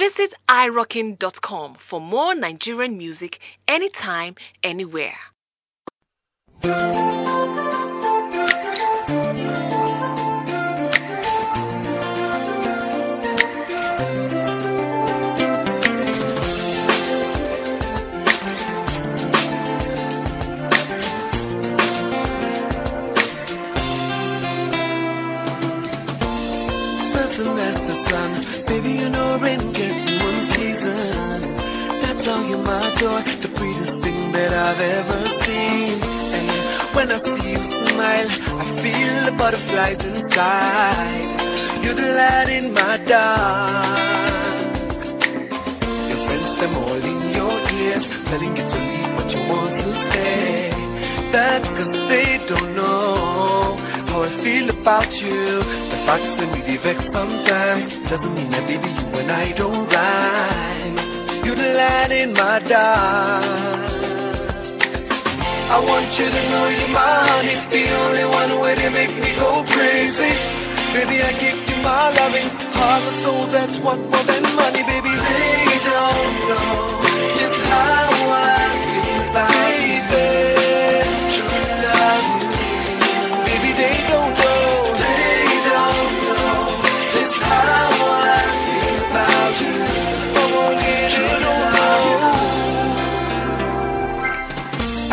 Visit iroking.com for more Nigerian music anytime, anywhere. Certain as the sun, you rain gets one season. That's all you're my joy, the prettiest thing that I've ever seen. And when I see you smile, I feel the butterflies inside. You're the light in my dark. Your friends, them all in your ears, telling you to leave, but you want to stay. That's cause they don't know how I feel about you. The fact that we vex sometimes doesn't mean that baby you and I don't rhyme. You're the light in my dark. I want you to know you're my honey, the only one way to make me go crazy. Baby, I give you my loving heart and soul. That's what more than money, baby. They don't know just how I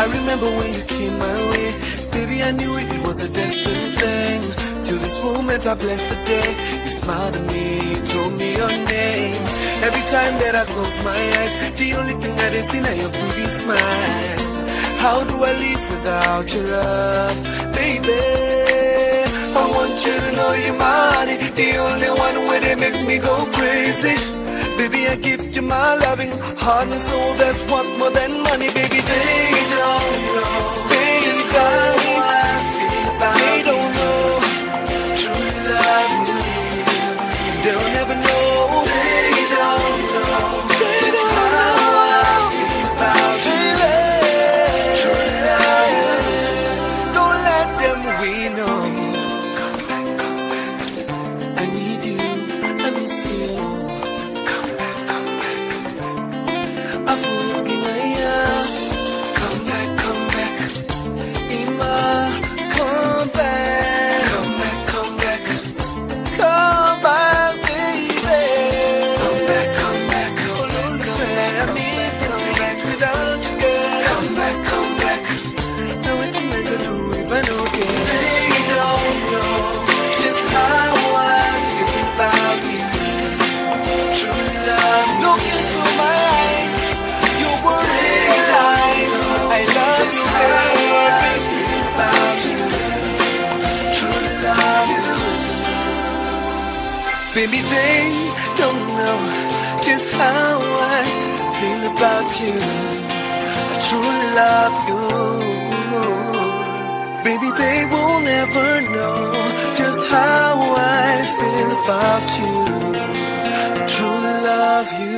remember when you came my way. Baby, I knew it, it was a destined thing. To this moment, I blessed the day. You smiled at me, you told me your name. Every time that I close my eyes, the only thing that I see now your pretty smile. How do I live without your love, baby? I want you to know you're mine, the only one where they make me go. I give you my loving heart and soul. That's what more than money, baby. They don't know. Just got me. They don't know. True love. They'll never know. They don't know. Just how I feel about you. True love. Don't let them we know. Baby, they don't know just how I feel about you. I truly love you. Baby, they will never know just how I feel about you. I truly love you.